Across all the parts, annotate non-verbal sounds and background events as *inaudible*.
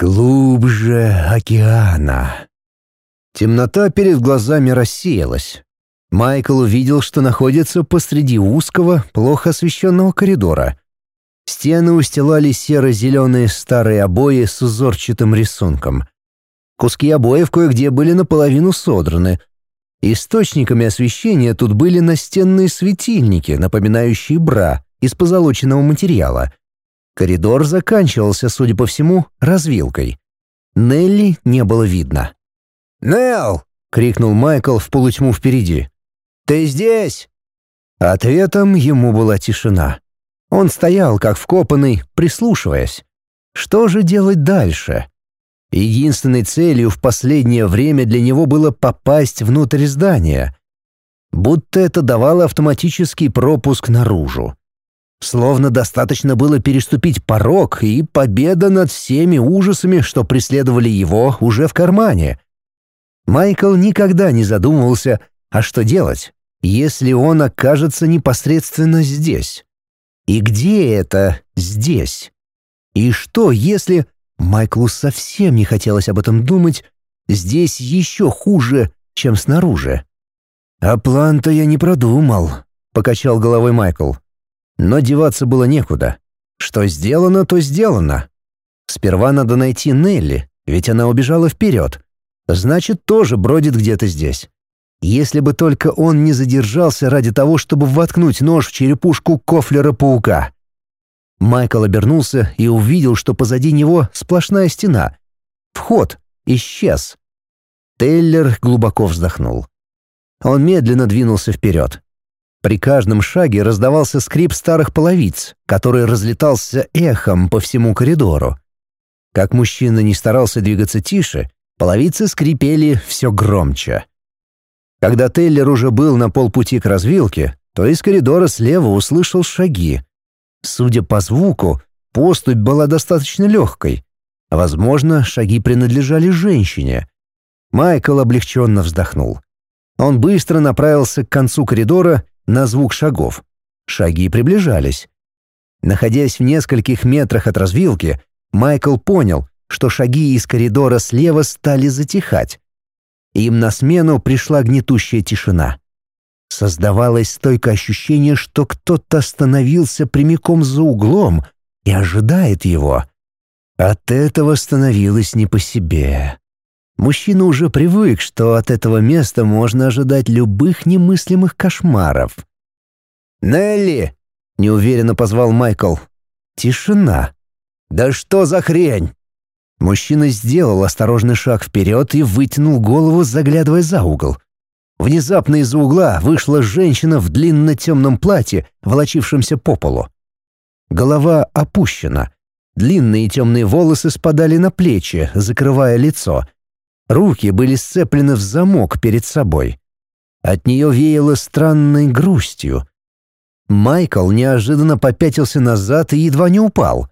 Глубже океана. Темнота перед глазами рассеялась. Майкл увидел, что находится посреди узкого, плохо освещенного коридора. Стены устилали серо-зеленые старые обои с узорчатым рисунком. Куски обоев кое-где были наполовину содраны. Источниками освещения тут были настенные светильники, напоминающие бра из позолоченного материала. Коридор заканчивался, судя по всему, развилкой. Нелли не было видно. «Нелл!» — крикнул Майкл в полутьму впереди. «Ты здесь?» Ответом ему была тишина. Он стоял, как вкопанный, прислушиваясь. Что же делать дальше? Единственной целью в последнее время для него было попасть внутрь здания. Будто это давало автоматический пропуск наружу. Словно достаточно было переступить порог, и победа над всеми ужасами, что преследовали его, уже в кармане. Майкл никогда не задумывался, а что делать, если он окажется непосредственно здесь? И где это «здесь»? И что, если... Майклу совсем не хотелось об этом думать. Здесь еще хуже, чем снаружи. «А план-то я не продумал», — покачал головой Майкл. Но деваться было некуда. Что сделано, то сделано. Сперва надо найти Нелли, ведь она убежала вперед. Значит, тоже бродит где-то здесь. Если бы только он не задержался ради того, чтобы воткнуть нож в черепушку Кофлера-паука. Майкл обернулся и увидел, что позади него сплошная стена. Вход исчез. Тейлер глубоко вздохнул. Он медленно двинулся вперед. При каждом шаге раздавался скрип старых половиц, который разлетался эхом по всему коридору. Как мужчина не старался двигаться тише, половицы скрипели все громче. Когда Тейлер уже был на полпути к развилке, то из коридора слева услышал шаги. Судя по звуку, поступь была достаточно легкой. Возможно, шаги принадлежали женщине. Майкл облегченно вздохнул. Он быстро направился к концу коридора на звук шагов. Шаги приближались. Находясь в нескольких метрах от развилки, Майкл понял, что шаги из коридора слева стали затихать. Им на смену пришла гнетущая тишина. Создавалось стойкое ощущение, что кто-то остановился прямиком за углом и ожидает его. От этого становилось не по себе. Мужчина уже привык, что от этого места можно ожидать любых немыслимых кошмаров. «Нелли!» — неуверенно позвал Майкл. Тишина. «Да что за хрень?» Мужчина сделал осторожный шаг вперед и вытянул голову, заглядывая за угол. Внезапно из-за угла вышла женщина в длинно-темном платье, волочившемся по полу. Голова опущена. Длинные темные волосы спадали на плечи, закрывая лицо — Руки были сцеплены в замок перед собой. От нее веяло странной грустью. Майкл неожиданно попятился назад и едва не упал.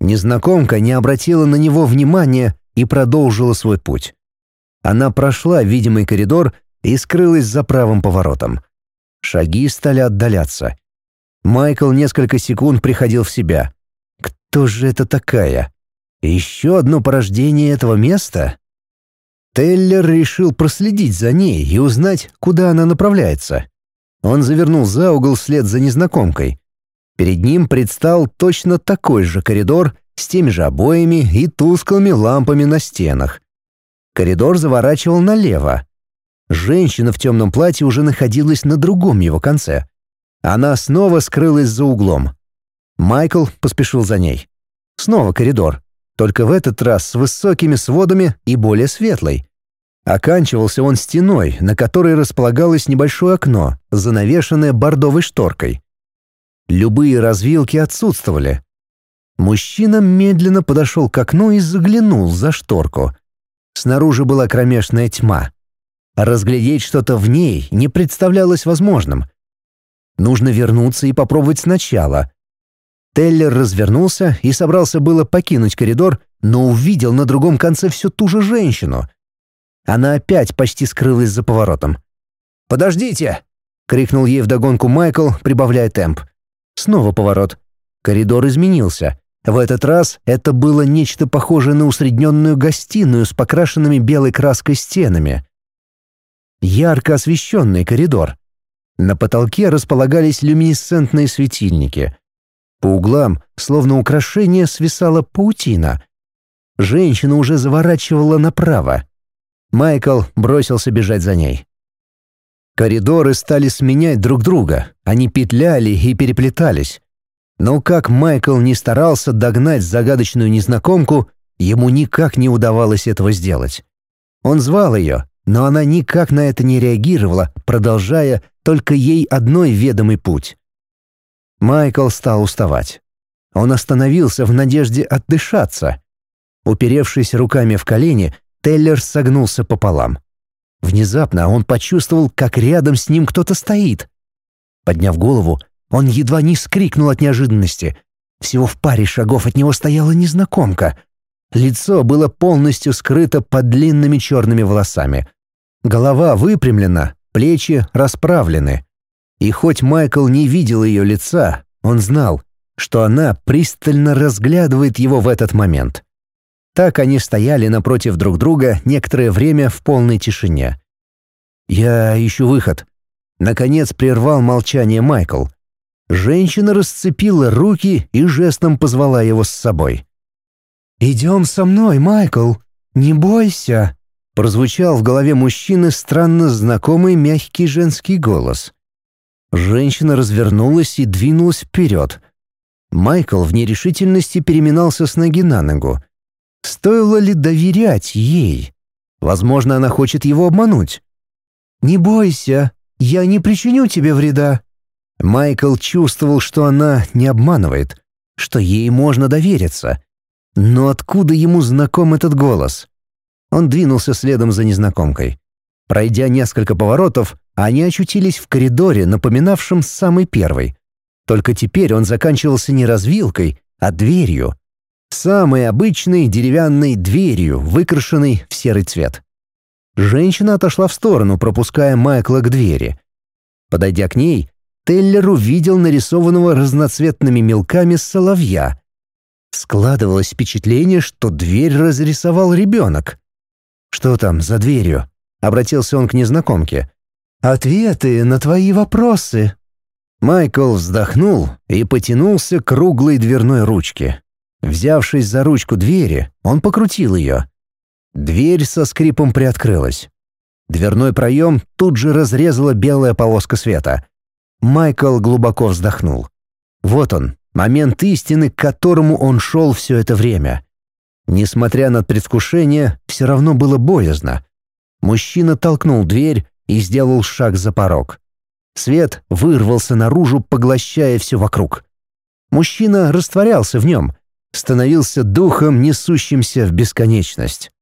Незнакомка не обратила на него внимания и продолжила свой путь. Она прошла видимый коридор и скрылась за правым поворотом. Шаги стали отдаляться. Майкл несколько секунд приходил в себя. Кто же это такая? Еще одно порождение этого места? Теллер решил проследить за ней и узнать, куда она направляется. Он завернул за угол вслед за незнакомкой. Перед ним предстал точно такой же коридор с теми же обоями и тусклыми лампами на стенах. Коридор заворачивал налево. Женщина в темном платье уже находилась на другом его конце. Она снова скрылась за углом. Майкл поспешил за ней. Снова коридор, только в этот раз с высокими сводами и более светлый. Оканчивался он стеной, на которой располагалось небольшое окно, занавешенное бордовой шторкой. Любые развилки отсутствовали. Мужчина медленно подошел к окну и заглянул за шторку. Снаружи была кромешная тьма. Разглядеть что-то в ней не представлялось возможным. Нужно вернуться и попробовать сначала. Теллер развернулся и собрался было покинуть коридор, но увидел на другом конце всю ту же женщину — она опять почти скрылась за поворотом. «Подождите!» — крикнул ей вдогонку Майкл, прибавляя темп. Снова поворот. Коридор изменился. В этот раз это было нечто похожее на усредненную гостиную с покрашенными белой краской стенами. Ярко освещенный коридор. На потолке располагались люминесцентные светильники. По углам, словно украшение, свисала паутина. Женщина уже заворачивала направо. Майкл бросился бежать за ней. Коридоры стали сменять друг друга, они петляли и переплетались. Но как Майкл не старался догнать загадочную незнакомку, ему никак не удавалось этого сделать. Он звал ее, но она никак на это не реагировала, продолжая только ей одной ведомый путь. Майкл стал уставать. Он остановился в надежде отдышаться. Уперевшись руками в колени, Теллер согнулся пополам. Внезапно он почувствовал, как рядом с ним кто-то стоит. Подняв голову, он едва не скрикнул от неожиданности. Всего в паре шагов от него стояла незнакомка. Лицо было полностью скрыто под длинными черными волосами. Голова выпрямлена, плечи расправлены. И хоть Майкл не видел ее лица, он знал, что она пристально разглядывает его в этот момент. Так они стояли напротив друг друга некоторое время в полной тишине. «Я ищу выход». Наконец прервал молчание Майкл. Женщина расцепила руки и жестом позвала его с собой. «Идем со мной, Майкл, не бойся», — прозвучал в голове мужчины странно знакомый мягкий женский голос. Женщина развернулась и двинулась вперед. Майкл в нерешительности переминался с ноги на ногу. Стоило ли доверять ей? Возможно, она хочет его обмануть. «Не бойся, я не причиню тебе вреда», Майкл чувствовал, что она не обманывает, что ей можно довериться. Но откуда ему знаком этот голос? Он двинулся следом за незнакомкой. Пройдя несколько поворотов, они очутились в коридоре, напоминавшем самый первый. Только теперь он заканчивался не развилкой, а дверью. Самой обычной деревянной дверью, выкрашенной в серый цвет. Женщина отошла в сторону, пропуская Майкла к двери. Подойдя к ней, Теллер увидел нарисованного разноцветными мелками соловья. Складывалось впечатление, что дверь разрисовал ребенок. «Что там за дверью?» — обратился он к незнакомке. «Ответы на твои вопросы». Майкл вздохнул и потянулся к круглой дверной ручке. Взявшись за ручку двери, он покрутил ее. Дверь со скрипом приоткрылась. Дверной проем тут же разрезала белая полоска света — Майкл глубоко вздохнул. Вот он, момент истины, к которому он шел все это время. Несмотря на предвкушение, все равно было боязно. Мужчина толкнул дверь и сделал шаг за порог. Свет вырвался наружу, поглощая все вокруг. Мужчина растворялся в нем, становился духом, несущимся в бесконечность.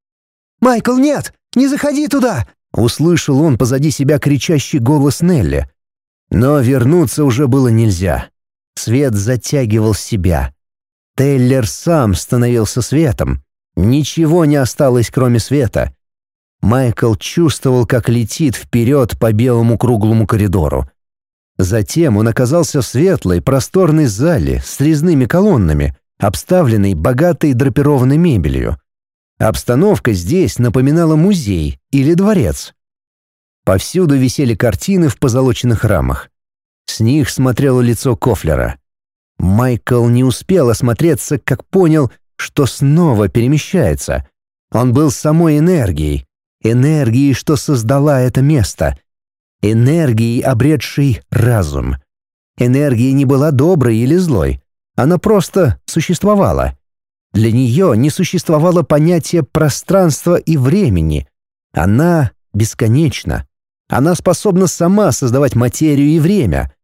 «Майкл, нет! Не заходи туда!» Услышал он позади себя кричащий голос Нелли. Но вернуться уже было нельзя. Свет затягивал себя. Тейлер сам становился светом. Ничего не осталось, кроме света. Майкл чувствовал, как летит вперед по белому круглому коридору. Затем он оказался в светлой, просторной зале с резными колоннами, обставленной богатой драпированной мебелью. Обстановка здесь напоминала музей или дворец. Повсюду висели картины в позолоченных рамах. С них смотрело лицо Кофлера. Майкл не успел осмотреться, как понял, что снова перемещается. Он был самой энергией, энергией, что создала это место, энергией, обретшей разум. Энергия не была доброй или злой, она просто существовала. Для нее не существовало понятия пространства и времени. Она бесконечна. Она способна сама создавать материю и время,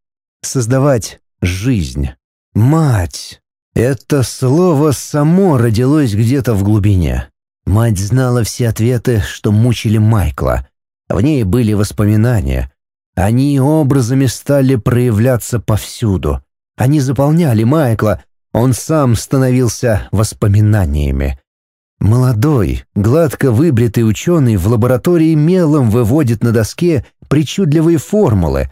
создавать жизнь. Мать! Это слово само родилось где-то в глубине. Мать знала все ответы, что мучили Майкла. В ней были воспоминания. Они образами стали проявляться повсюду. Они заполняли Майкла, он сам становился воспоминаниями. Молодой, гладко выбритый ученый в лаборатории мелом выводит на доске причудливые формулы.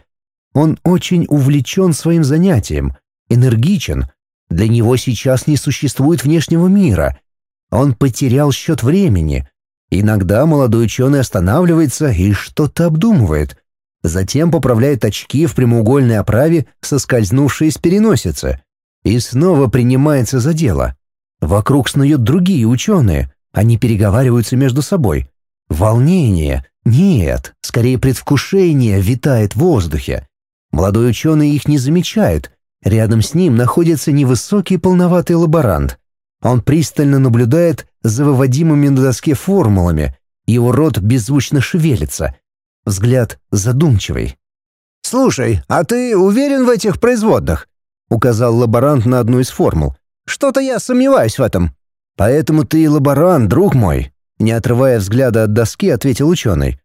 Он очень увлечен своим занятием, энергичен, Для него сейчас не существует внешнего мира. Он потерял счет времени. Иногда молодой ученый останавливается и что-то обдумывает. Затем поправляет очки в прямоугольной оправе, соскользнувшие с переносицы. И снова принимается за дело. Вокруг снуют другие ученые. Они переговариваются между собой. Волнение. Нет, скорее предвкушение витает в воздухе. Молодой ученый их не замечает. Рядом с ним находится невысокий полноватый лаборант. Он пристально наблюдает за выводимыми на доске формулами. Его рот беззвучно шевелится. Взгляд задумчивый. «Слушай, а ты уверен в этих производных?» — указал лаборант на одну из формул. «Что-то я сомневаюсь в этом». «Поэтому ты и лаборант, друг мой», — не отрывая взгляда от доски, ответил ученый.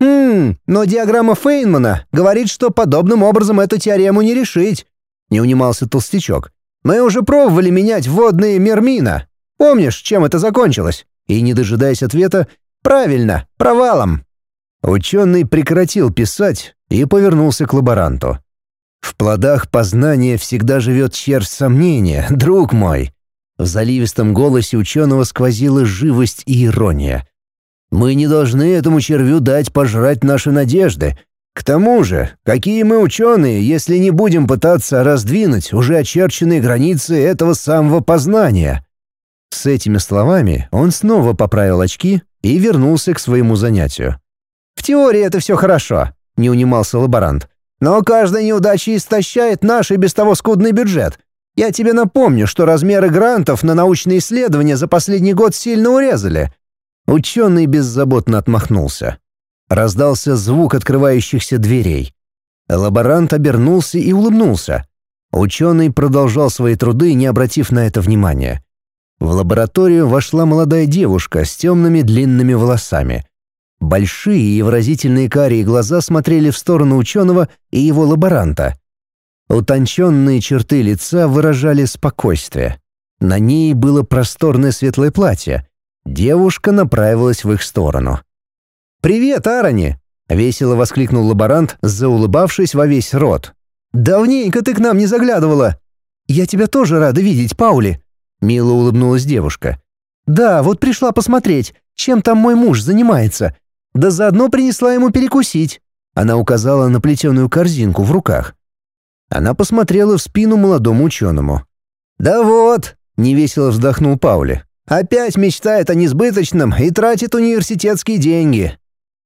«Хм, но диаграмма Фейнмана говорит, что подобным образом эту теорему не решить», — не унимался толстячок. «Мы уже пробовали менять водные Мермина. Помнишь, чем это закончилось?» И, не дожидаясь ответа, «Правильно, провалом». Ученый прекратил писать и повернулся к лаборанту. «В плодах познания всегда живет червь сомнения, друг мой». В заливистом голосе ученого сквозила живость и ирония. Мы не должны этому червю дать пожрать наши надежды. К тому же, какие мы ученые, если не будем пытаться раздвинуть уже очерченные границы этого самого познания?» С этими словами он снова поправил очки и вернулся к своему занятию. «В теории это все хорошо», — не унимался лаборант. «Но каждая неудача истощает наш и без того скудный бюджет. Я тебе напомню, что размеры грантов на научные исследования за последний год сильно урезали. Ученый беззаботно отмахнулся. Раздался звук открывающихся дверей. Лаборант обернулся и улыбнулся. Ученый продолжал свои труды, не обратив на это внимания. В лабораторию вошла молодая девушка с темными длинными волосами. Большие и выразительные карие глаза смотрели в сторону ученого и его лаборанта. Утонченные черты лица выражали спокойствие. На ней было просторное светлое платье, Девушка направилась в их сторону. «Привет, Арони!» — весело воскликнул лаборант, заулыбавшись во весь рот. «Давненько ты к нам не заглядывала!» «Я тебя тоже рада видеть, Паули!» — мило улыбнулась девушка. «Да, вот пришла посмотреть, чем там мой муж занимается. Да заодно принесла ему перекусить». Она указала на плетеную корзинку в руках. Она посмотрела в спину молодому ученому. «Да вот!» — невесело вздохнул Паули. Опять мечтает о несбыточном и тратит университетские деньги.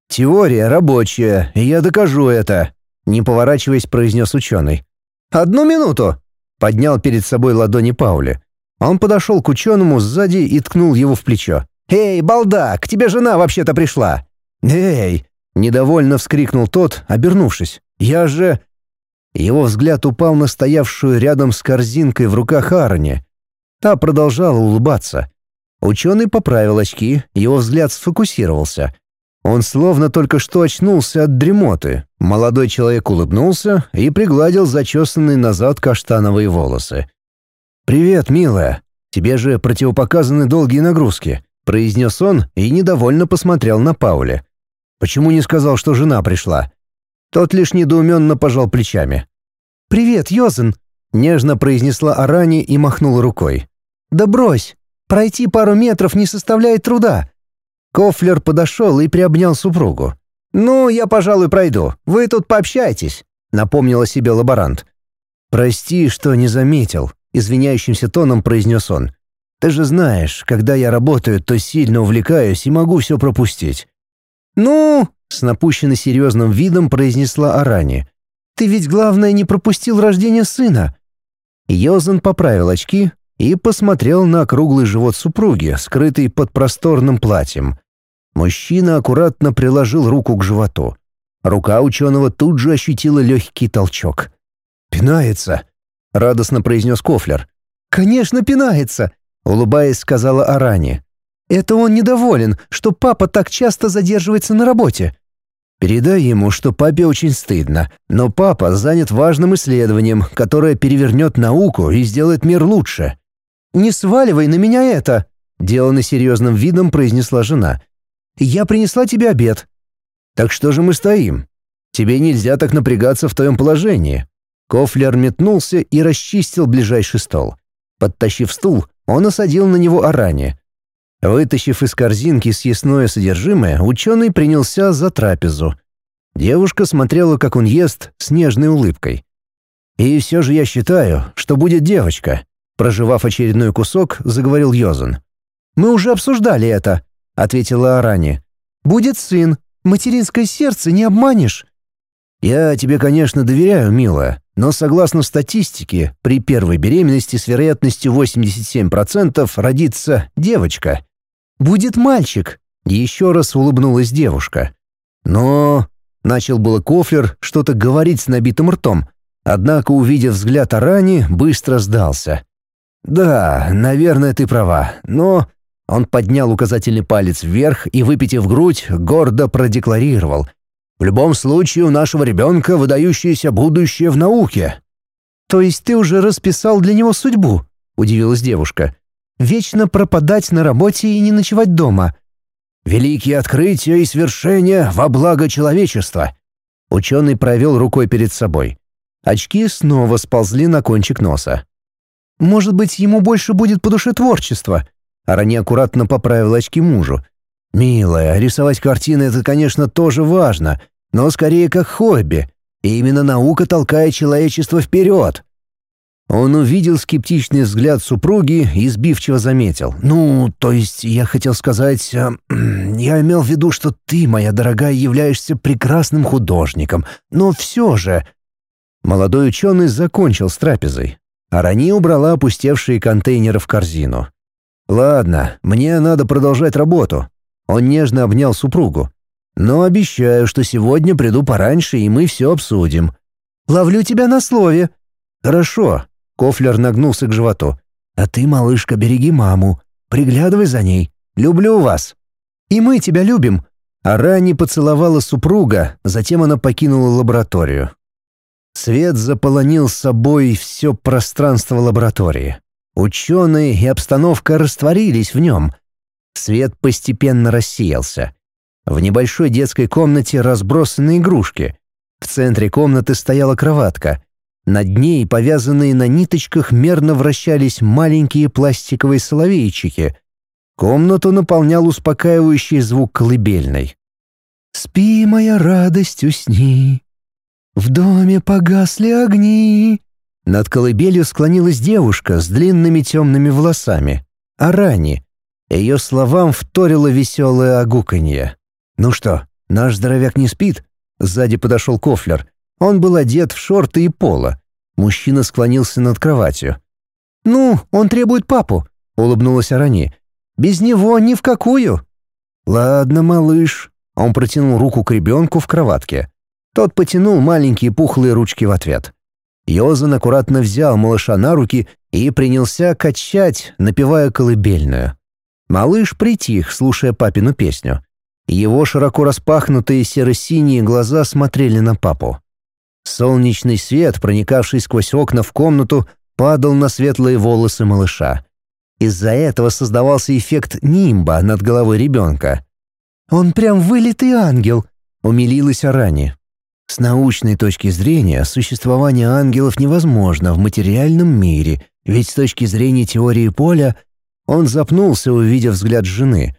Теория рабочая, и я докажу это, не поворачиваясь, произнес ученый. Одну минуту, поднял перед собой ладони Паули. Он подошел к ученому сзади и ткнул его в плечо. «Эй, балда, к тебе жена вообще-то пришла!» «Эй!» — недовольно вскрикнул тот, обернувшись. «Я же...» Его взгляд упал на стоявшую рядом с корзинкой в руках Арони. Та продолжала улыбаться. Ученый поправил очки, его взгляд сфокусировался. Он словно только что очнулся от дремоты. Молодой человек улыбнулся и пригладил зачесанные назад каштановые волосы. «Привет, милая. Тебе же противопоказаны долгие нагрузки», — произнес он и недовольно посмотрел на Пауля. «Почему не сказал, что жена пришла?» Тот лишь недоуменно пожал плечами. «Привет, Йозен», — нежно произнесла Арани и махнула рукой. «Да брось, Пройти пару метров не составляет труда». Кофлер подошел и приобнял супругу. «Ну, я, пожалуй, пройду. Вы тут пообщайтесь», — напомнил о себе лаборант. «Прости, что не заметил», — извиняющимся тоном произнес он. «Ты же знаешь, когда я работаю, то сильно увлекаюсь и могу все пропустить». «Ну...» — с напущенной серьезным видом произнесла Арани. «Ты ведь, главное, не пропустил рождение сына». Йозан поправил очки, и посмотрел на круглый живот супруги, скрытый под просторным платьем. Мужчина аккуратно приложил руку к животу. Рука ученого тут же ощутила легкий толчок. «Пинается», — радостно произнес Кофлер. «Конечно, пинается», — улыбаясь, сказала Арани. «Это он недоволен, что папа так часто задерживается на работе». «Передай ему, что папе очень стыдно, но папа занят важным исследованием, которое перевернет науку и сделает мир лучше». «Не сваливай на меня это!» — деланно серьезным видом произнесла жена. «Я принесла тебе обед». «Так что же мы стоим? Тебе нельзя так напрягаться в твоем положении». Кофлер метнулся и расчистил ближайший стол. Подтащив стул, он осадил на него Арани. Вытащив из корзинки съестное содержимое, ученый принялся за трапезу. Девушка смотрела, как он ест, с нежной улыбкой. «И все же я считаю, что будет девочка», — проживав очередной кусок, заговорил Йозан. «Мы уже обсуждали это», — ответила Арани. «Будет сын. Материнское сердце не обманешь». «Я тебе, конечно, доверяю, милая, но согласно статистике, при первой беременности с вероятностью 87% родится девочка. «Будет мальчик», — еще раз улыбнулась девушка. «Но...» — начал было Кофлер что-то говорить с набитым ртом, однако, увидев взгляд Арани, быстро сдался. «Да, наверное, ты права, но...» Он поднял указательный палец вверх и, выпитив грудь, гордо продекларировал. В любом случае у нашего ребенка выдающееся будущее в науке». «То есть ты уже расписал для него судьбу?» — удивилась девушка. «Вечно пропадать на работе и не ночевать дома». «Великие открытия и свершения во благо человечества!» Ученый провел рукой перед собой. Очки снова сползли на кончик носа. «Может быть, ему больше будет по душе творчество?» Арани аккуратно поправил очки мужу. «Милая, рисовать картины — это, конечно, тоже важно, но скорее как хобби. И именно наука толкает человечество вперед». Он увидел скептичный взгляд супруги и сбивчиво заметил. «Ну, то есть я хотел сказать... Э, *clears throat* я имел в виду, что ты, моя дорогая, являешься прекрасным художником, но все же...» Молодой ученый закончил с трапезой. а Рани убрала опустевшие контейнеры в корзину. «Ладно, мне надо продолжать работу. Он нежно обнял супругу. «Но обещаю, что сегодня приду пораньше, и мы все обсудим». «Ловлю тебя на слове». «Хорошо». Кофлер нагнулся к животу. «А ты, малышка, береги маму. Приглядывай за ней. Люблю вас». «И мы тебя любим». А Рани поцеловала супруга, затем она покинула лабораторию. Свет заполонил собой все пространство лаборатории. Ученые и обстановка растворились в нем — Свет постепенно рассеялся. В небольшой детской комнате разбросаны игрушки. В центре комнаты стояла кроватка. Над ней, повязанные на ниточках, мерно вращались маленькие пластиковые соловейчики. Комнату наполнял успокаивающий звук колыбельной. «Спи, моя радость, усни. В доме погасли огни». Над колыбелью склонилась девушка с длинными темными волосами. Арани, ее словам вторило веселое огуканье. «Ну что, наш здоровяк не спит?» Сзади подошел Кофлер. Он был одет в шорты и поло. Мужчина склонился над кроватью. «Ну, он требует папу», — улыбнулась Арани. «Без него ни в какую». «Ладно, малыш». Он протянул руку к ребенку в кроватке. Тот потянул маленькие пухлые ручки в ответ. Йозан аккуратно взял малыша на руки и принялся качать, напевая колыбельную. Малыш притих, слушая папину песню. Его широко распахнутые серо-синие глаза смотрели на папу. Солнечный свет, проникавший сквозь окна в комнату, падал на светлые волосы малыша. Из-за этого создавался эффект нимба над головой ребенка. «Он прям вылитый ангел», — умилилась Арани. С научной точки зрения существование ангелов невозможно в материальном мире, ведь с точки зрения теории поля он запнулся, увидев взгляд жены.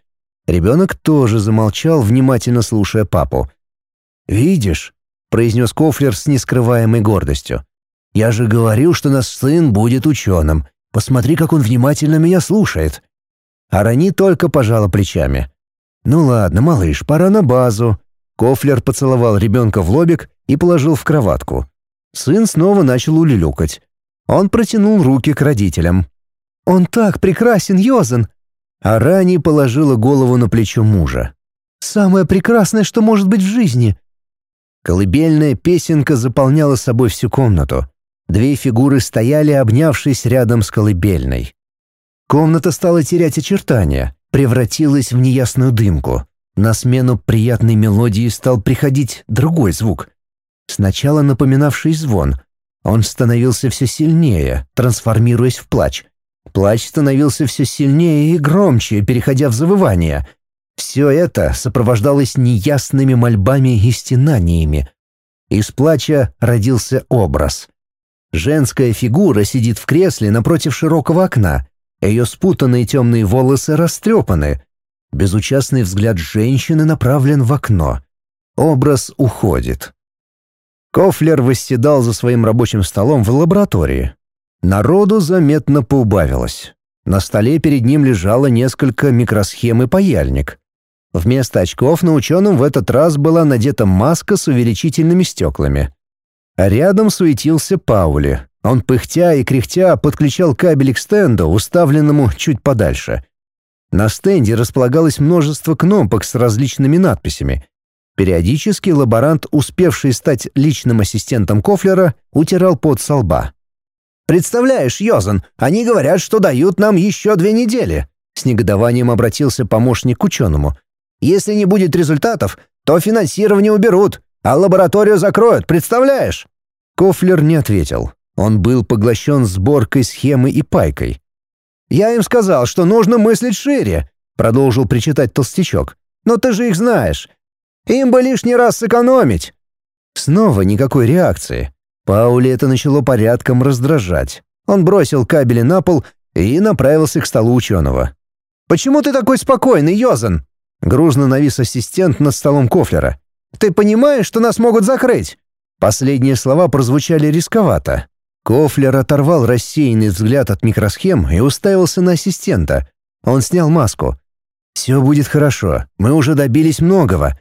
Ребенок тоже замолчал, внимательно слушая папу. «Видишь», — произнес Кофлер с нескрываемой гордостью, «я же говорил, что наш сын будет ученым. Посмотри, как он внимательно меня слушает». Арани только пожала плечами. «Ну ладно, малыш, пора на базу». Кофлер поцеловал ребенка в лобик и положил в кроватку. Сын снова начал улюлюкать. Он протянул руки к родителям. «Он так прекрасен, Йозен!» А Рани положила голову на плечо мужа. «Самое прекрасное, что может быть в жизни!» Колыбельная песенка заполняла собой всю комнату. Две фигуры стояли, обнявшись рядом с колыбельной. Комната стала терять очертания, превратилась в неясную дымку. На смену приятной мелодии стал приходить другой звук. Сначала напоминавший звон. Он становился все сильнее, трансформируясь в плач — Плач становился все сильнее и громче, переходя в завывание. Все это сопровождалось неясными мольбами и стенаниями. Из плача родился образ. Женская фигура сидит в кресле напротив широкого окна. Ее спутанные темные волосы растрепаны. Безучастный взгляд женщины направлен в окно. Образ уходит. Кофлер восседал за своим рабочим столом в лаборатории. Народу заметно поубавилось. На столе перед ним лежало несколько микросхем и паяльник. Вместо очков на ученом в этот раз была надета маска с увеличительными стеклами. Рядом суетился Паули. Он, пыхтя и кряхтя, подключал кабель к стенду, уставленному чуть подальше. На стенде располагалось множество кнопок с различными надписями. Периодически лаборант, успевший стать личным ассистентом Кофлера, утирал пот со лба. «Представляешь, Йозан, они говорят, что дают нам еще две недели!» С негодованием обратился помощник к ученому. «Если не будет результатов, то финансирование уберут, а лабораторию закроют, представляешь?» Кофлер не ответил. Он был поглощен сборкой схемы и пайкой. «Я им сказал, что нужно мыслить шире», — продолжил причитать толстячок. «Но ты же их знаешь. Им бы лишний раз сэкономить». Снова никакой реакции. Паули это начало порядком раздражать. Он бросил кабели на пол и направился к столу ученого. «Почему ты такой спокойный, Йозан?» Грузно навис ассистент над столом Кофлера. Ты понимаешь, что нас могут закрыть?» Последние слова прозвучали рисковато. Кофлер оторвал рассеянный взгляд от микросхем и уставился на ассистента. Он снял маску. «Все будет хорошо. Мы уже добились многого».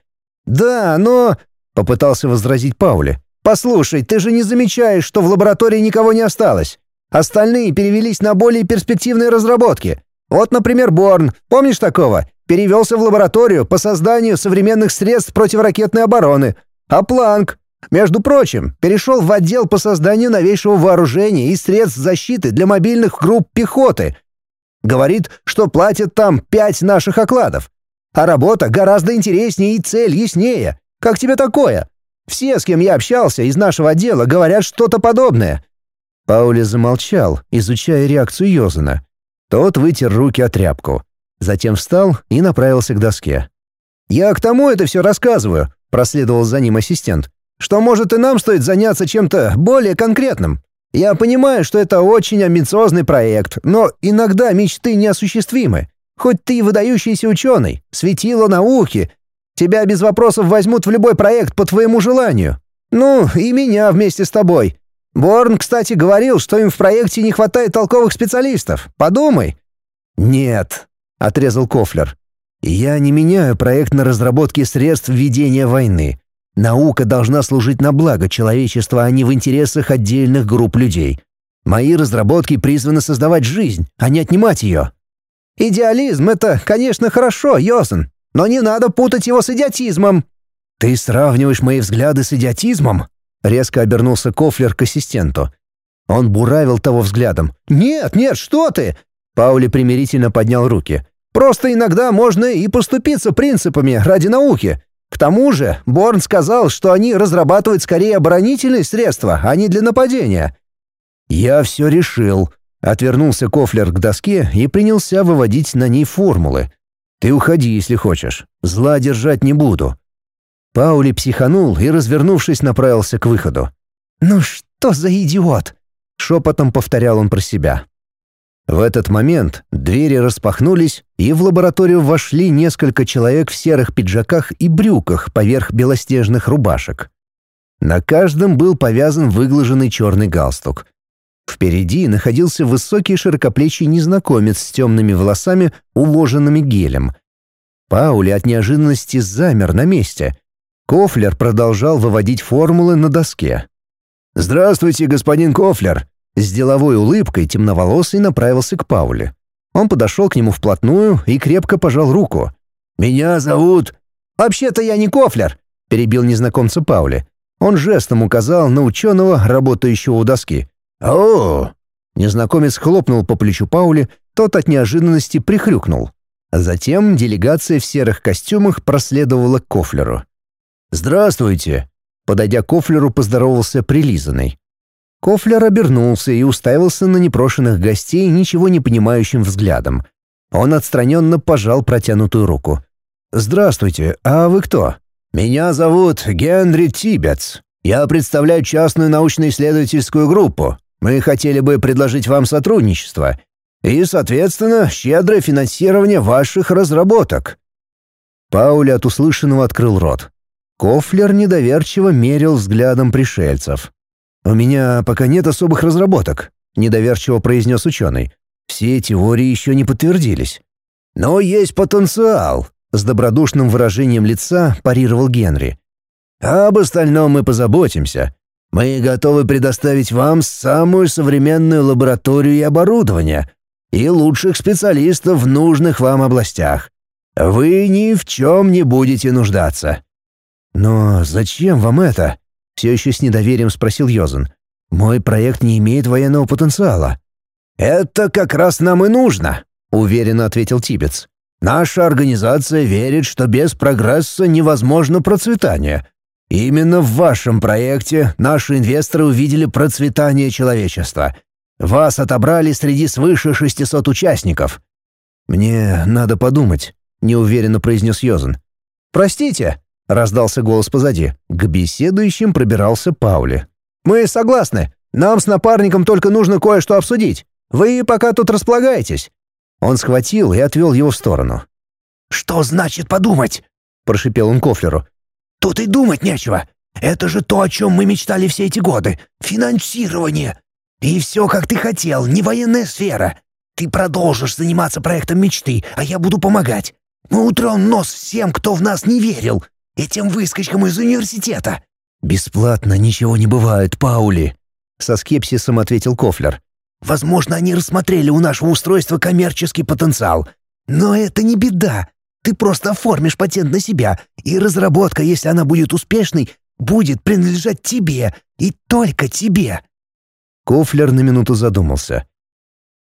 «Да, но...» — попытался возразить Паули. «Послушай, ты же не замечаешь, что в лаборатории никого не осталось. Остальные перевелись на более перспективные разработки. Вот, например, Борн. Помнишь такого? перевелся в лабораторию по созданию современных средств противоракетной обороны, а Планк, между прочим, перешел в отдел по созданию новейшего вооружения и средств защиты для мобильных групп пехоты. Говорит, что платят там пять наших окладов. А работа гораздо интереснее и цель яснее. Как тебе такое? Все, с кем я общался из нашего отдела, говорят что-то подобное». Паули замолчал, изучая реакцию Йозена. Тот вытер руки о тряпку. Затем встал и направился к доске. «Я к тому это все рассказываю», — проследовал за ним ассистент, «что, может, и нам стоит заняться чем-то более конкретным. Я понимаю, что это очень амбициозный проект, но иногда мечты неосуществимы. Хоть ты и выдающийся ученый, светило науки, тебя без вопросов возьмут в любой проект по твоему желанию. Ну, и меня вместе с тобой. Борн, кстати, говорил, что им в проекте не хватает толковых специалистов. Подумай». «Нет», — отрезал Кофлер. «Я не меняю проект на разработке средств ведения войны. Наука должна служить на благо человечества, а не в интересах отдельных групп людей. Мои разработки призваны создавать жизнь, а не отнимать ее». «Идеализм — это, конечно, хорошо, Йозен, но не надо путать его с идиотизмом». «Ты сравниваешь мои взгляды с идиотизмом?» Резко обернулся Кофлер к ассистенту. Он буравил того взглядом. «Нет, нет, что ты! Паули примирительно поднял руки. «Просто иногда можно и поступиться принципами ради науки. К тому же Борн сказал, что они разрабатывают скорее оборонительные средства, а не для нападения». «Я все решил», — отвернулся Кофлер к доске и принялся выводить на ней формулы. «Ты уходи, если хочешь. Зла держать не буду». Паули психанул и, развернувшись, направился к выходу. «Ну что за идиот?» — шепотом повторял он про себя. В этот момент двери распахнулись, и в лабораторию вошли несколько человек в серых пиджаках и брюках поверх белоснежных рубашек. На каждом был повязан выглаженный черный галстук. Впереди находился высокий широкоплечий незнакомец с темными волосами, уложенными гелем. Паули от неожиданности замер на месте. Кофлер продолжал выводить формулы на доске. «Здравствуйте, господин Кофлер!» С деловой улыбкой темноволосый направился к Пауле. Он подошел к нему вплотную и крепко пожал руку. «Меня зовут...» «Вообще-то я не Кофлер», — перебил незнакомца Пауле. Он жестом указал на ученого, работающего у доски. «О!» Незнакомец хлопнул по плечу Пауле, тот от неожиданности прихрюкнул. Затем делегация в серых костюмах проследовала к Кофлеру. «Здравствуйте!» Подойдя к Кофлеру, поздоровался прилизанный. Кофлер обернулся и уставился на непрошенных гостей ничего не понимающим взглядом. Он отстраненно пожал протянутую руку. «Здравствуйте, а вы кто?» «Меня зовут Генри Тибетс. Я представляю частную научно-исследовательскую группу. Мы хотели бы предложить вам сотрудничество и, соответственно, щедрое финансирование ваших разработок». Паули от услышанного открыл рот. Кофлер недоверчиво мерил взглядом пришельцев. «У меня пока нет особых разработок», — недоверчиво произнес ученый. «Все теории еще не подтвердились». «Но есть потенциал», — с добродушным выражением лица парировал Генри. «А об остальном мы позаботимся. Мы готовы предоставить вам самую современную лабораторию и оборудование и лучших специалистов в нужных вам областях. Вы ни в чем не будете нуждаться». «Но зачем вам это?» — все еще с недоверием спросил Йозен. «Мой проект не имеет военного потенциала». «Это как раз нам и нужно», — уверенно ответил Тибец. «Наша организация верит, что без прогресса невозможно процветание. Именно в вашем проекте наши инвесторы увидели процветание человечества. Вас отобрали среди свыше 600 участников». «Мне надо подумать», — неуверенно произнес Йозен. «Простите», — раздался голос позади. К беседующим пробирался Паули. «Мы согласны. Нам с напарником только нужно кое-что обсудить. Вы пока тут располагаетесь». Он схватил и отвел его в сторону. «Что значит подумать?» — прошипел он Кофлеру. «Тут и думать нечего. Это же то, о чем мы мечтали все эти годы. Финансирование. И все, как ты хотел, не военная сфера. Ты продолжишь заниматься проектом мечты, а я буду помогать. Мы утрем нос всем, кто в нас не верил этим выскочкам из университета». «Бесплатно ничего не бывает, Паули», — со скепсисом ответил Кофлер. «Возможно, они рассмотрели у нашего устройства коммерческий потенциал. Но это не беда. Ты просто оформишь патент на себя, и разработка, если она будет успешной, будет принадлежать тебе и только тебе». Кофлер на минуту задумался.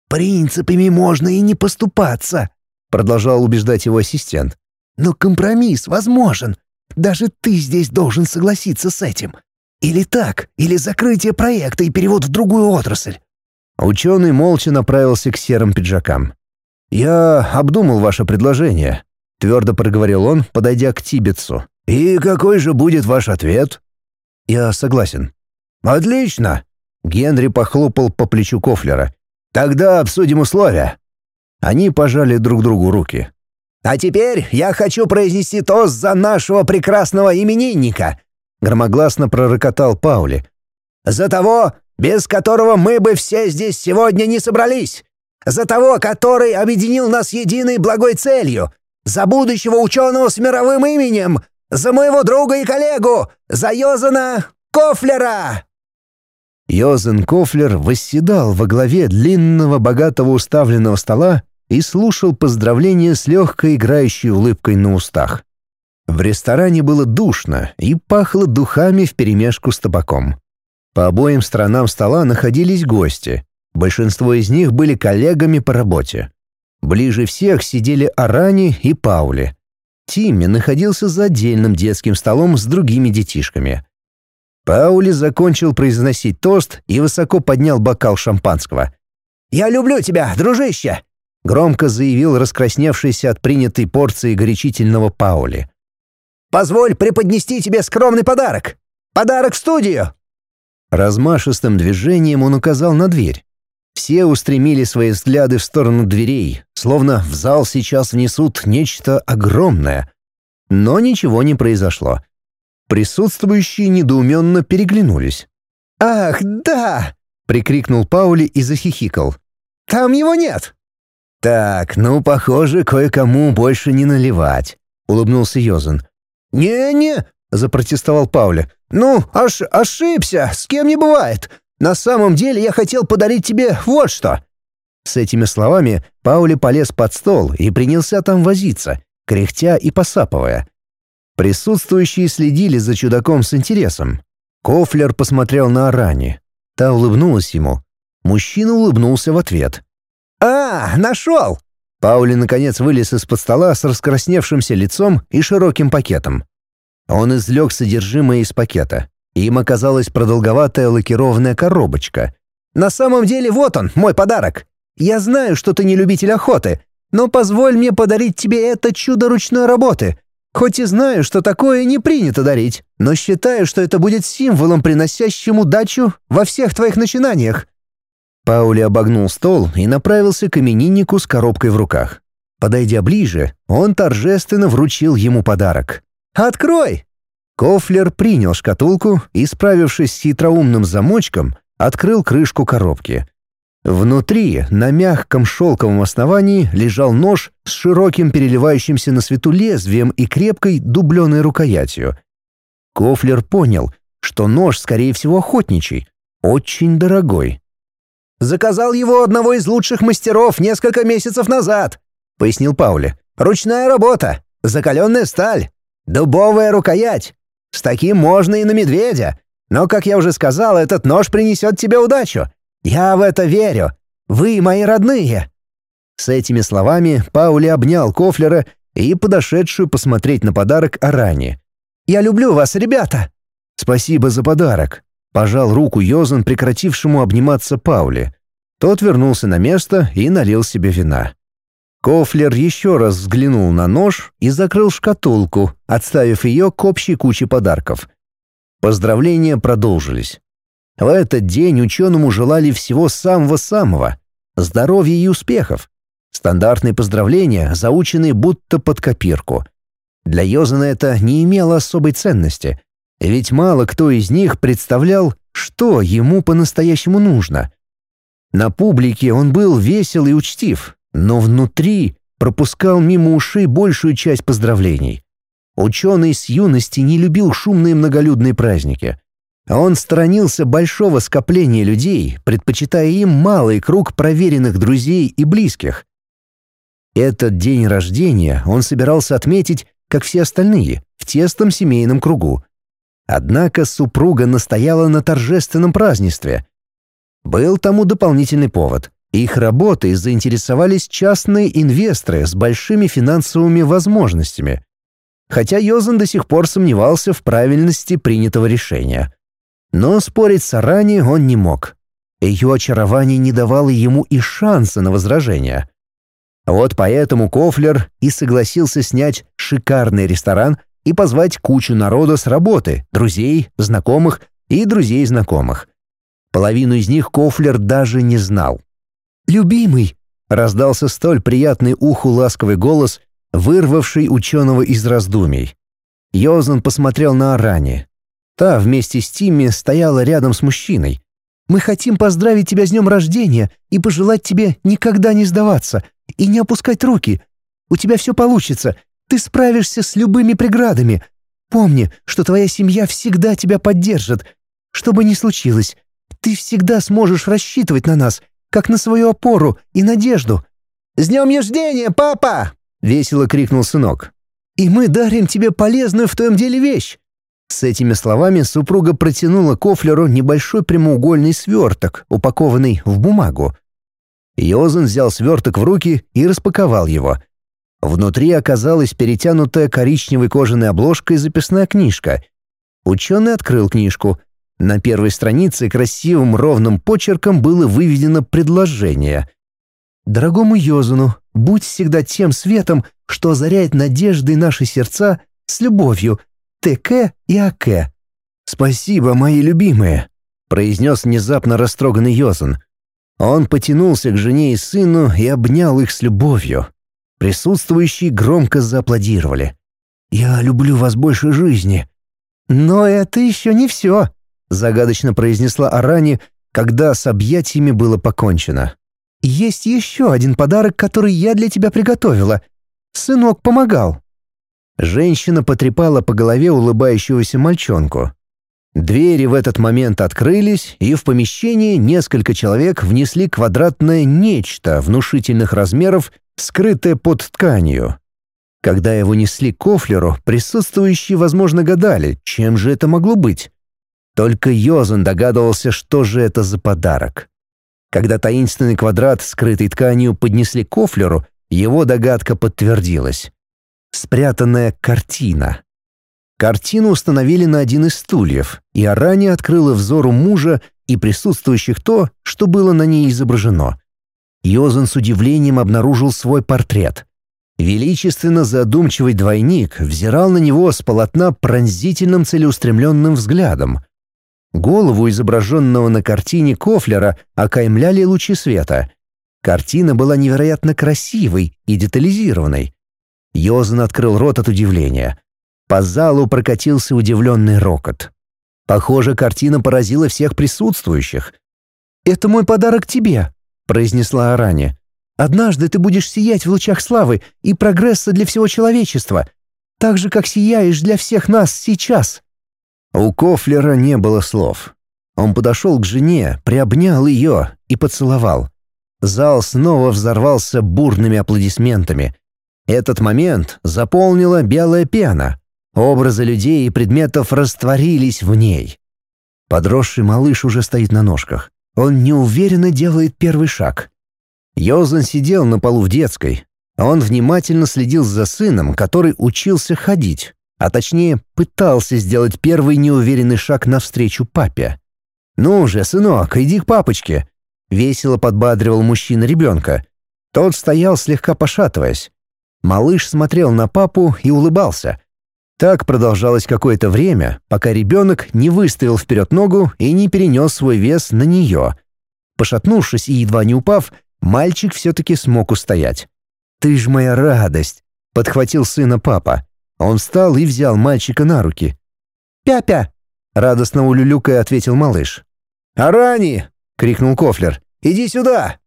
«Принципами можно и не поступаться», — продолжал убеждать его ассистент. «Но компромисс возможен. Даже ты здесь должен согласиться с этим. Или так, или закрытие проекта и перевод в другую отрасль». Ученый молча направился к серым пиджакам. «Я обдумал ваше предложение», — твердо проговорил он, подойдя к Тибетсу. «И какой же будет ваш ответ?» «Я согласен». «Отлично!» — Генри похлопал по плечу Кофлера. «Тогда обсудим условия». Они пожали друг другу руки. «А теперь я хочу произнести тост за нашего прекрасного именинника», громогласно пророкотал Паули. «За того, без которого мы бы все здесь сегодня не собрались. За того, который объединил нас единой благой целью. За будущего ученого с мировым именем. За моего друга и коллегу. За Йозана Кофлера!» Йозен Кофлер восседал во главе длинного, богатого уставленного стола и слушал поздравления с легкой играющей улыбкой на устах. В ресторане было душно и пахло духами вперемешку с табаком. По обоим сторонам стола находились гости. Большинство из них были коллегами по работе. Ближе всех сидели Арани и Паули. Тимми находился за отдельным детским столом с другими детишками. Паули закончил произносить тост и высоко поднял бокал шампанского. «Я люблю тебя, дружище!» — громко заявил раскрасневшийся от принятой порции горячительного Паули. «Позволь преподнести тебе скромный подарок! Подарок в студию!» Размашистым движением он указал на дверь. Все устремили свои взгляды в сторону дверей, словно в зал сейчас внесут нечто огромное. Но ничего не произошло. Присутствующие недоуменно переглянулись. «Ах, да!» — прикрикнул Паули и захихикал. «Там его нет!» «Так, ну, похоже, кое-кому больше не наливать», — улыбнулся Йозен. «Не-не», — запротестовал Паули. «Ну, аж ошибся, с кем не бывает. На самом деле я хотел подарить тебе вот что». С этими словами Паули полез под стол и принялся там возиться, кряхтя и посапывая. Присутствующие следили за чудаком с интересом. Кофлер посмотрел на Арани. Та улыбнулась ему. Мужчина улыбнулся в ответ. «А, нашел!» Паули наконец вылез из-под стола с раскрасневшимся лицом и широким пакетом. Он извлек содержимое из пакета. Им оказалась продолговатая лакированная коробочка. «На самом деле вот он, мой подарок. Я знаю, что ты не любитель охоты, но позволь мне подарить тебе это чудо ручной работы. Хоть и знаю, что такое не принято дарить, но считаю, что это будет символом, приносящим удачу во всех твоих начинаниях. Паули обогнул стол и направился к имениннику с коробкой в руках. Подойдя ближе, он торжественно вручил ему подарок. «Открой!» Кофлер принял шкатулку и, справившись с хитроумным замочком, открыл крышку коробки. Внутри, на мягком шелковом основании, лежал нож с широким переливающимся на свету лезвием и крепкой дубленой рукоятью. Кофлер понял, что нож, скорее всего, охотничий, очень дорогой. «Заказал его одного из лучших мастеров несколько месяцев назад», — пояснил Паули. «Ручная работа, закаленная сталь, дубовая рукоять. С таким можно и на медведя. Но, как я уже сказал, этот нож принесет тебе удачу. Я в это верю. Вы мои родные». С этими словами Паули обнял Кофлера и подошедшую посмотреть на подарок Арани. «Я люблю вас, ребята!» «Спасибо за подарок!» Пожал руку Йозан, прекратившему обниматься Паули. Тот вернулся на место и налил себе вина. Кофлер еще раз взглянул на нож и закрыл шкатулку, отставив ее к общей куче подарков. Поздравления продолжились. В этот день ученому желали всего самого-самого — здоровья и успехов. Стандартные поздравления, заученные будто под копирку. Для Йозана это не имело особой ценности, ведь мало кто из них представлял, что ему по-настоящему нужно. На публике он был весел и учтив, но внутри пропускал мимо ушей большую часть поздравлений. Ученый с юности не любил шумные многолюдные праздники. Он сторонился большого скопления людей, предпочитая им малый круг проверенных друзей и близких. Этот день рождения он собирался отметить, как все остальные, в тесном семейном кругу. Однако супруга настояла на торжественном празднестве. Был тому дополнительный повод. Их работой заинтересовались частные инвесторы с большими финансовыми возможностями. Хотя Йозан до сих пор сомневался в правильности принятого решения. Но спорить с Арани он не мог. Ее очарование не давало ему и шанса на возражение. Вот поэтому Кофлер и согласился снять шикарный ресторан и позвать кучу народа с работы, друзей, знакомых и друзей знакомых. Половину из них Кофлер даже не знал. «Любимый!» — раздался столь приятный уху ласковый голос, вырвавший ученого из раздумий. Йозан посмотрел на Арани. Та вместе с Тимми стояла рядом с мужчиной. «Мы хотим поздравить тебя с днем рождения и пожелать тебе никогда не сдаваться и не опускать руки. У тебя все получится, ты справишься с любыми преградами. Помни, что твоя семья всегда тебя поддержит. Что бы ни случилось, ты всегда сможешь рассчитывать на нас, как на свою опору и надежду. «С днем рождения, папа!» — весело крикнул сынок. «И мы дарим тебе полезную в твоем деле вещь. С этими словами супруга протянула Кофлеру небольшой прямоугольный сверток, упакованный в бумагу. Йозен взял сверток в руки и распаковал его. Внутри оказалась перетянутая коричневой кожаной обложкой записная книжка. Ученый открыл книжку. На первой странице красивым ровным почерком было выведено предложение. «Дорогому Йозуну, будь всегда тем светом, что озаряет надеждой наши сердца с любовью — ТК и АК. «Спасибо, мои любимые», — произнес внезапно растроганный Йозан. Он потянулся к жене и сыну и обнял их с любовью. Присутствующие громко зааплодировали. «Я люблю вас больше жизни». «Но это еще не все», — загадочно произнесла Арани, когда с объятиями было покончено. «Есть еще один подарок, который я для тебя приготовила. Сынок помогал». Женщина потрепала по голове улыбающегося мальчонку. Двери в этот момент открылись, и в помещение несколько человек внесли квадратное нечто внушительных размеров, скрытое под тканью. Когда его несли к Кофлеру, присутствующие, возможно, гадали, чем же это могло быть. Только Йозен догадывался, что же это за подарок. Когда таинственный квадрат, скрытый тканью, поднесли к Кофлеру, его догадка подтвердилась спрятанная картина. Картину установили на один из стульев, и Арани открыла взору мужа и присутствующих то, что было на ней изображено. Йозан с удивлением обнаружил свой портрет. Величественно задумчивый двойник взирал на него с полотна пронзительным целеустремленным взглядом. Голову изображенного на картине Кофлера окаймляли лучи света. Картина была невероятно красивой и детализированной. Йозан открыл рот от удивления. По залу прокатился удивленный рокот. Похоже, картина поразила всех присутствующих. «Это мой подарок тебе», — произнесла Арани. «Однажды ты будешь сиять в лучах славы и прогресса для всего человечества, так же, как сияешь для всех нас сейчас». У Кофлера не было слов. Он подошел к жене, приобнял ее и поцеловал. Зал снова взорвался бурными аплодисментами. Этот момент заполнила белая пена. Образы людей и предметов растворились в ней. Подросший малыш уже стоит на ножках. Он неуверенно делает первый шаг. Йозан сидел на полу в детской. Он внимательно следил за сыном, который учился ходить, а точнее пытался сделать первый неуверенный шаг навстречу папе. «Ну же, сынок, иди к папочке!» — весело подбадривал мужчина ребенка. Тот стоял, слегка пошатываясь. Малыш смотрел на папу и улыбался. Так продолжалось какое-то время, пока ребенок не выставил вперед ногу и не перенес свой вес на нее. Пошатнувшись и едва не упав, мальчик все-таки смог устоять. «Ты ж моя радость!» — подхватил сына папа. Он встал и взял мальчика на руки. «Пя-пя!» — радостно улюлюкая ответил малыш. «Арани!» — крикнул Кофлер. «Иди сюда!»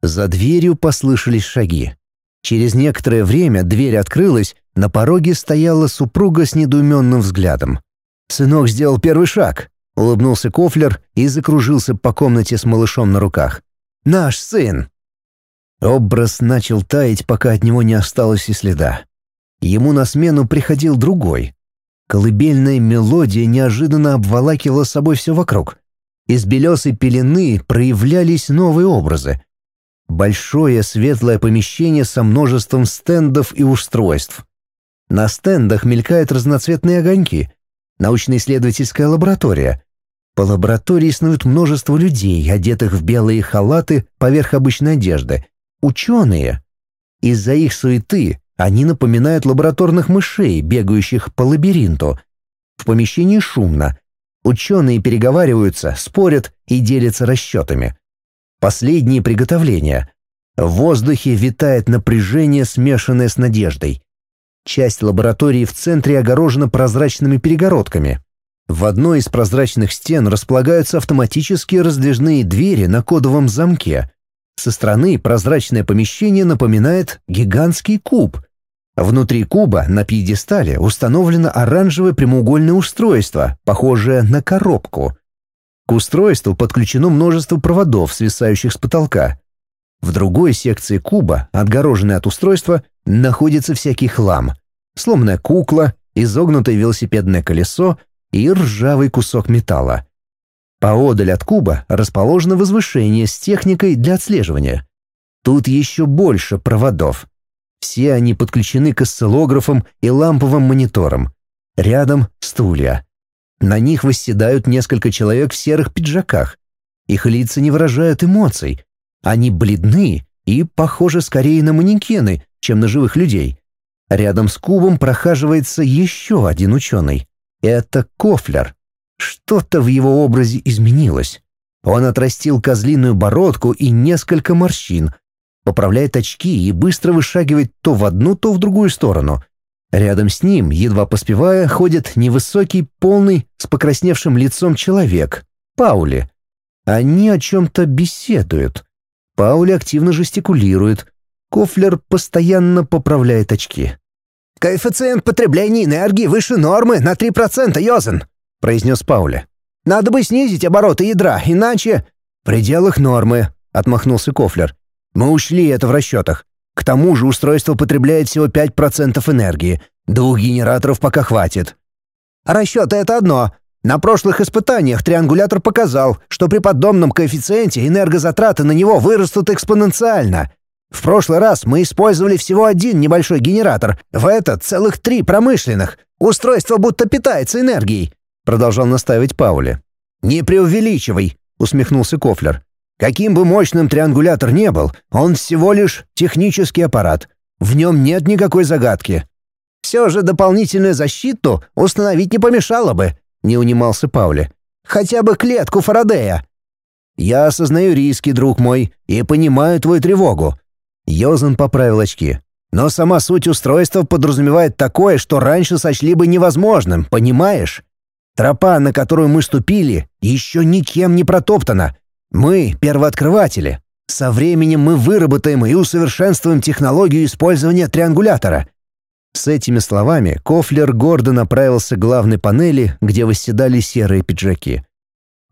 За дверью послышались шаги. Через некоторое время дверь открылась, на пороге стояла супруга с недоуменным взглядом. «Сынок сделал первый шаг», — улыбнулся Кофлер и закружился по комнате с малышом на руках. «Наш сын!» Образ начал таять, пока от него не осталось и следа. Ему на смену приходил другой. Колыбельная мелодия неожиданно обволакивала собой все вокруг. Из белесой пелены проявлялись новые образы. Большое светлое помещение со множеством стендов и устройств. На стендах мелькают разноцветные огоньки. Научно-исследовательская лаборатория. По лаборатории снуют множество людей, одетых в белые халаты поверх обычной одежды. Ученые. Из-за их суеты они напоминают лабораторных мышей, бегающих по лабиринту. В помещении шумно. Ученые переговариваются, спорят и делятся расчетами. Последние приготовления. В воздухе витает напряжение, смешанное с надеждой. Часть лаборатории в центре огорожена прозрачными перегородками. В одной из прозрачных стен располагаются автоматические раздвижные двери на кодовом замке. Со стороны прозрачное помещение напоминает гигантский куб. Внутри куба на пьедестале установлено оранжевое прямоугольное устройство, похожее на коробку. К устройству подключено множество проводов, свисающих с потолка. В другой секции куба, отгороженной от устройства, находится всякий хлам. Сломанная кукла, изогнутое велосипедное колесо и ржавый кусок металла. Поодаль от куба расположено возвышение с техникой для отслеживания. Тут еще больше проводов. Все они подключены к осциллографам и ламповым мониторам. Рядом стулья. На них восседают несколько человек в серых пиджаках. Их лица не выражают эмоций. Они бледны и похожи скорее на манекены, чем на живых людей. Рядом с кубом прохаживается еще один ученый. Это Кофлер. Что-то в его образе изменилось. Он отрастил козлиную бородку и несколько морщин, поправляет очки и быстро вышагивает то в одну, то в другую сторону. Рядом с ним, едва поспевая, ходит невысокий, полный, с покрасневшим лицом человек, Паули. Они о чем-то беседуют. Паули активно жестикулирует. Кофлер постоянно поправляет очки. «Коэффициент потребления энергии выше нормы на 3%, Йозен», — произнес Паули. «Надо бы снизить обороты ядра, иначе...» «В пределах нормы», — отмахнулся Кофлер. «Мы ушли это в расчетах. К тому же устройство потребляет всего 5% энергии. Двух генераторов пока хватит». «Расчеты — это одно. На прошлых испытаниях триангулятор показал, что при подобном коэффициенте энергозатраты на него вырастут экспоненциально. В прошлый раз мы использовали всего один небольшой генератор, в этот целых три промышленных. Устройство будто питается энергией», — продолжал настаивать Паули. «Не преувеличивай», — усмехнулся Кофлер. «Каким бы мощным триангулятор не был, он всего лишь технический аппарат. В нем нет никакой загадки». «Все же дополнительную защиту установить не помешало бы», — не унимался Паули. Хотя бы клетку Фарадея». «Я осознаю риски, друг мой, и понимаю твою тревогу». Йозен поправил очки. «Но сама суть устройства подразумевает такое, что раньше сочли бы невозможным, понимаешь? Тропа, на которую мы ступили, еще никем не протоптана. Мы — первооткрыватели. Со временем мы выработаем и усовершенствуем технологию использования триангулятора». С этими словами Кофлер гордо направился к главной панели, где восседали серые пиджаки.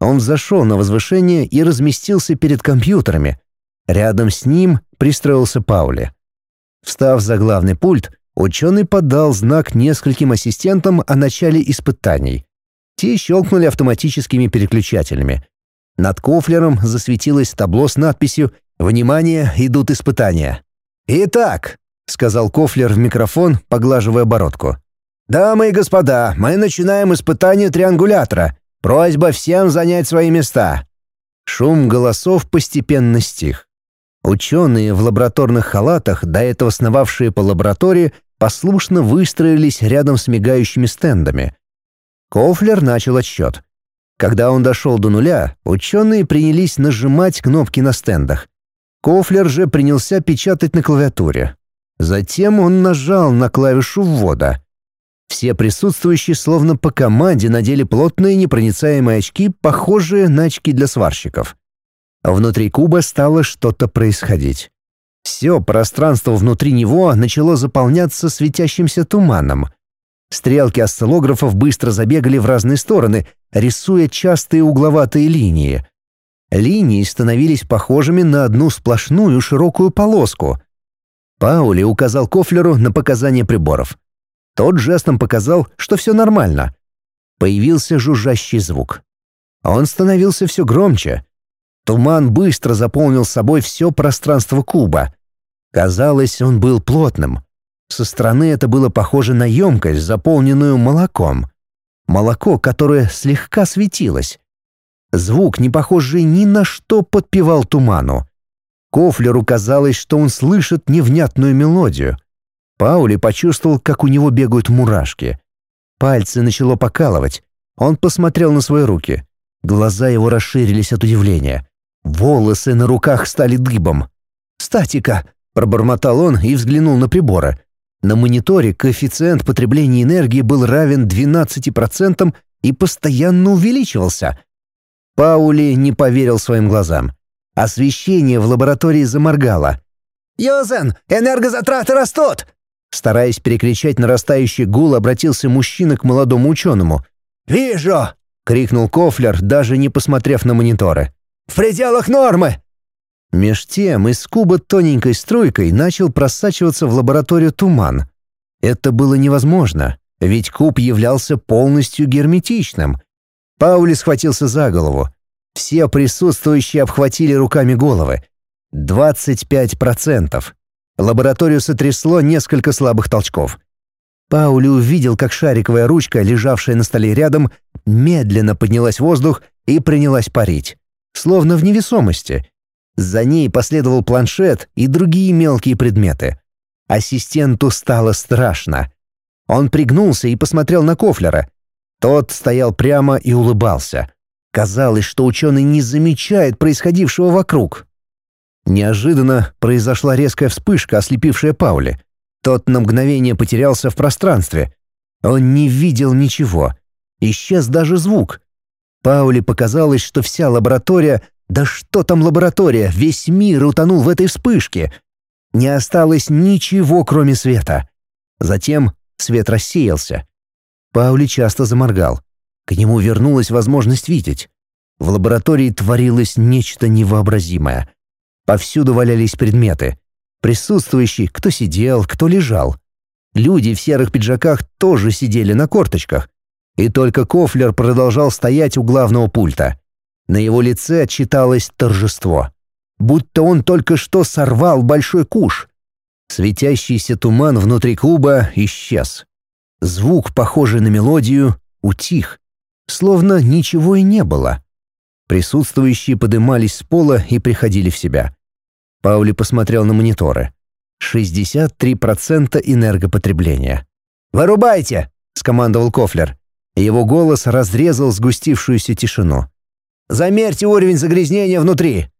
Он взошел на возвышение и разместился перед компьютерами. Рядом с ним пристроился Паули. Встав за главный пульт, ученый подал знак нескольким ассистентам о начале испытаний. Те щелкнули автоматическими переключателями. Над Кофлером засветилось табло с надписью «Внимание, идут испытания». «Итак», — сказал Кофлер в микрофон, поглаживая бородку. «Дамы и господа, мы начинаем испытание триангулятора. Просьба всем занять свои места». Шум голосов постепенно стих. Ученые в лабораторных халатах, до этого сновавшие по лаборатории, послушно выстроились рядом с мигающими стендами. Кофлер начал отсчет. Когда он дошел до нуля, ученые принялись нажимать кнопки на стендах. Кофлер же принялся печатать на клавиатуре. Затем он нажал на клавишу ввода. Все присутствующие словно по команде надели плотные непроницаемые очки, похожие на очки для сварщиков. Внутри куба стало что-то происходить. Все пространство внутри него начало заполняться светящимся туманом — Стрелки осциллографов быстро забегали в разные стороны, рисуя частые угловатые линии. Линии становились похожими на одну сплошную широкую полоску. Паули указал Кофлеру на показания приборов. Тот жестом показал, что все нормально. Появился жужжащий звук. Он становился все громче. Туман быстро заполнил собой все пространство куба. Казалось, он был плотным — со стороны это было похоже на емкость, заполненную молоком. Молоко, которое слегка светилось. Звук, не похожий ни на что, подпевал туману. Кофлеру казалось, что он слышит невнятную мелодию. Паули почувствовал, как у него бегают мурашки. Пальцы начало покалывать. Он посмотрел на свои руки. Глаза его расширились от удивления. Волосы на руках стали дыбом. «Статика!» — пробормотал он и взглянул на приборы. На мониторе коэффициент потребления энергии был равен 12% и постоянно увеличивался. Паули не поверил своим глазам. Освещение в лаборатории заморгало. «Юзен, энергозатраты растут!» Стараясь перекричать нарастающий гул, обратился мужчина к молодому ученому. «Вижу!» — крикнул Кофлер, даже не посмотрев на мониторы. «В пределах нормы!» Меж тем из куба тоненькой струйкой начал просачиваться в лабораторию туман. Это было невозможно, ведь куб являлся полностью герметичным. Паули схватился за голову. Все присутствующие обхватили руками головы. 25%. Лабораторию сотрясло несколько слабых толчков. Паули увидел, как шариковая ручка, лежавшая на столе рядом, медленно поднялась в воздух и принялась парить. Словно в невесомости — за ней последовал планшет и другие мелкие предметы. Ассистенту стало страшно. Он пригнулся и посмотрел на Кофлера. Тот стоял прямо и улыбался. Казалось, что ученый не замечает происходившего вокруг. Неожиданно произошла резкая вспышка, ослепившая Паули. Тот на мгновение потерялся в пространстве. Он не видел ничего. Исчез даже звук. Паули показалось, что вся лаборатория да что там лаборатория, весь мир утонул в этой вспышке. Не осталось ничего, кроме света. Затем свет рассеялся. Паули часто заморгал. К нему вернулась возможность видеть. В лаборатории творилось нечто невообразимое. Повсюду валялись предметы. Присутствующие, кто сидел, кто лежал. Люди в серых пиджаках тоже сидели на корточках. И только Кофлер продолжал стоять у главного пульта. На его лице читалось торжество. Будто он только что сорвал большой куш. Светящийся туман внутри клуба исчез. Звук, похожий на мелодию, утих. Словно ничего и не было. Присутствующие подымались с пола и приходили в себя. Паули посмотрел на мониторы. 63% энергопотребления. «Вырубайте!» — скомандовал Кофлер. Его голос разрезал сгустившуюся тишину. «Замерьте уровень загрязнения внутри!»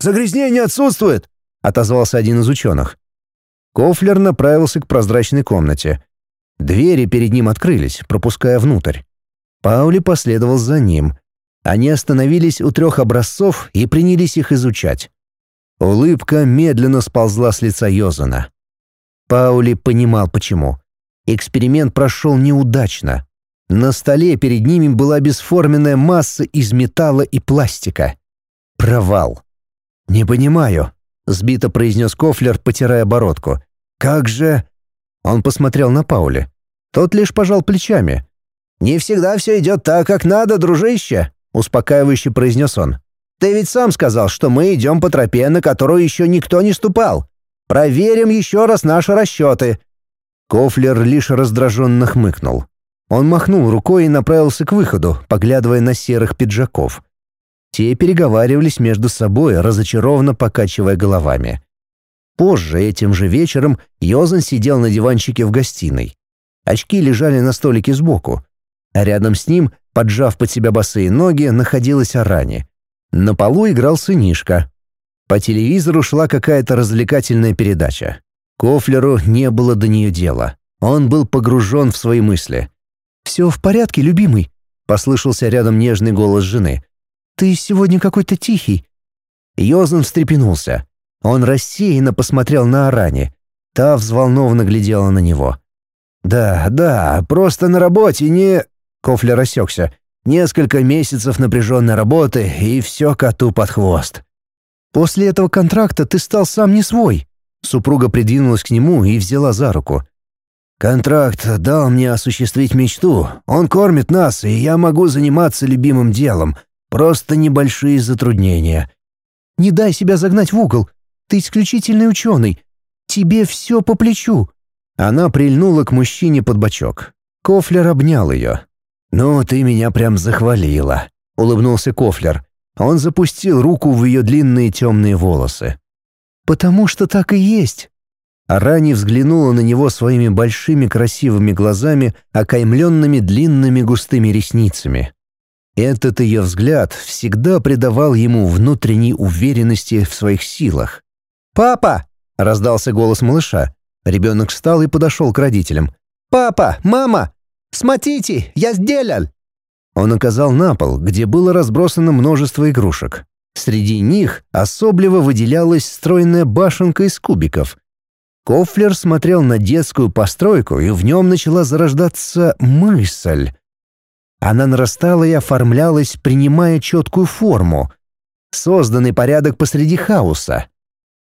«Загрязнение отсутствует!» — отозвался один из ученых. Кофлер направился к прозрачной комнате. Двери перед ним открылись, пропуская внутрь. Паули последовал за ним. Они остановились у трех образцов и принялись их изучать. Улыбка медленно сползла с лица Йозана. Паули понимал, почему. Эксперимент прошел неудачно. На столе перед ними была бесформенная масса из металла и пластика. Провал. «Не понимаю», — сбито произнес Кофлер, потирая бородку. «Как же...» Он посмотрел на Паули. Тот лишь пожал плечами. «Не всегда все идет так, как надо, дружище», — успокаивающе произнес он. «Ты ведь сам сказал, что мы идем по тропе, на которую еще никто не ступал. Проверим еще раз наши расчеты». Кофлер лишь раздраженно хмыкнул. Он махнул рукой и направился к выходу, поглядывая на серых пиджаков. Те переговаривались между собой, разочарованно покачивая головами. Позже, этим же вечером, Йозан сидел на диванчике в гостиной. Очки лежали на столике сбоку. А рядом с ним, поджав под себя босые ноги, находилась Арани. На полу играл сынишка. По телевизору шла какая-то развлекательная передача. Кофлеру не было до нее дела. Он был погружен в свои мысли. «Все в порядке, любимый?» — послышался рядом нежный голос жены. «Ты сегодня какой-то тихий». Йозан встрепенулся. Он рассеянно посмотрел на Арани. Та взволнованно глядела на него. «Да, да, просто на работе не...» Кофлер рассекся. «Несколько месяцев напряженной работы, и все коту под хвост». «После этого контракта ты стал сам не свой». Супруга придвинулась к нему и взяла за руку. «Контракт дал мне осуществить мечту. Он кормит нас, и я могу заниматься любимым делом. Просто небольшие затруднения». «Не дай себя загнать в угол. Ты исключительный ученый. Тебе все по плечу». Она прильнула к мужчине под бочок. Кофлер обнял ее. «Ну, ты меня прям захвалила», — улыбнулся Кофлер. Он запустил руку в ее длинные темные волосы. «Потому что так и есть». Арани взглянула на него своими большими красивыми глазами, окаймленными длинными густыми ресницами. Этот ее взгляд всегда придавал ему внутренней уверенности в своих силах. «Папа!» — раздался голос малыша. Ребенок встал и подошел к родителям. «Папа! Мама! Смотрите, я сделал!» Он указал на пол, где было разбросано множество игрушек. Среди них особливо выделялась стройная башенка из кубиков. Кофлер смотрел на детскую постройку, и в нем начала зарождаться мысль. Она нарастала и оформлялась, принимая четкую форму. Созданный порядок посреди хаоса.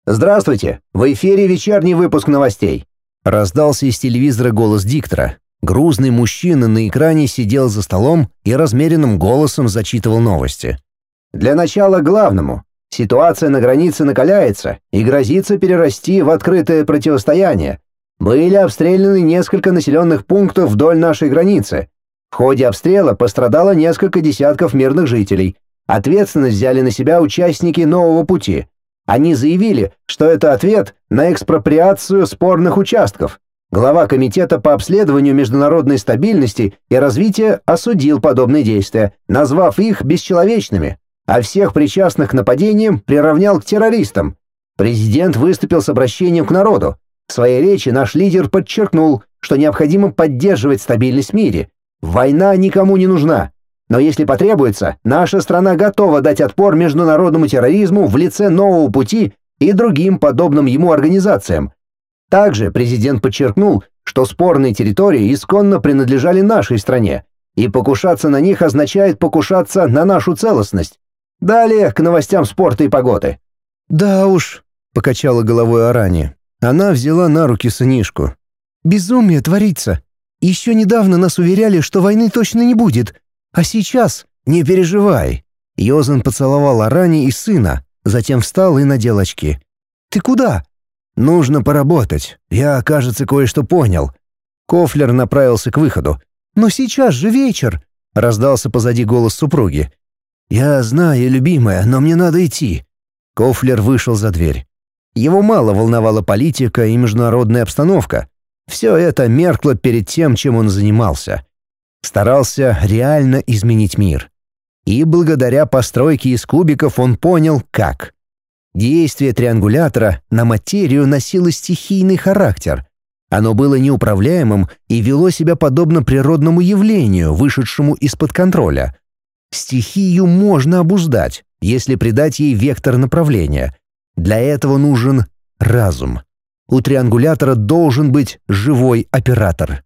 «Здравствуйте! В эфире вечерний выпуск новостей!» Раздался из телевизора голос диктора. Грузный мужчина на экране сидел за столом и размеренным голосом зачитывал новости. «Для начала главному. Ситуация на границе накаляется и грозится перерасти в открытое противостояние. Были обстреляны несколько населенных пунктов вдоль нашей границы. В ходе обстрела пострадало несколько десятков мирных жителей. Ответственность взяли на себя участники нового пути – они заявили, что это ответ на экспроприацию спорных участков. Глава Комитета по обследованию международной стабильности и развития осудил подобные действия, назвав их бесчеловечными, а всех причастных к нападениям приравнял к террористам. Президент выступил с обращением к народу. В своей речи наш лидер подчеркнул, что необходимо поддерживать стабильность в мире. Война никому не нужна. Но если потребуется, наша страна готова дать отпор международному терроризму в лице нового пути и другим подобным ему организациям. Также президент подчеркнул, что спорные территории исконно принадлежали нашей стране, и покушаться на них означает покушаться на нашу целостность. Далее к новостям спорта и погоды. «Да уж», — покачала головой Арани. Она взяла на руки сынишку. «Безумие творится. Еще недавно нас уверяли, что войны точно не будет, а сейчас не переживай». Йозан поцеловал Арани и сына, затем встал и надел очки. «Ты куда?» «Нужно поработать. Я, кажется, кое-что понял». Кофлер направился к выходу. «Но сейчас же вечер!» — раздался позади голос супруги. «Я знаю, любимая, но мне надо идти». Кофлер вышел за дверь. Его мало волновала политика и международная обстановка. Все это меркло перед тем, чем он занимался. Старался реально изменить мир. И благодаря постройке из кубиков он понял, как. Действие триангулятора на материю носило стихийный характер. Оно было неуправляемым и вело себя подобно природному явлению, вышедшему из-под контроля. Стихию можно обуздать, если придать ей вектор направления. Для этого нужен разум. У триангулятора должен быть живой оператор.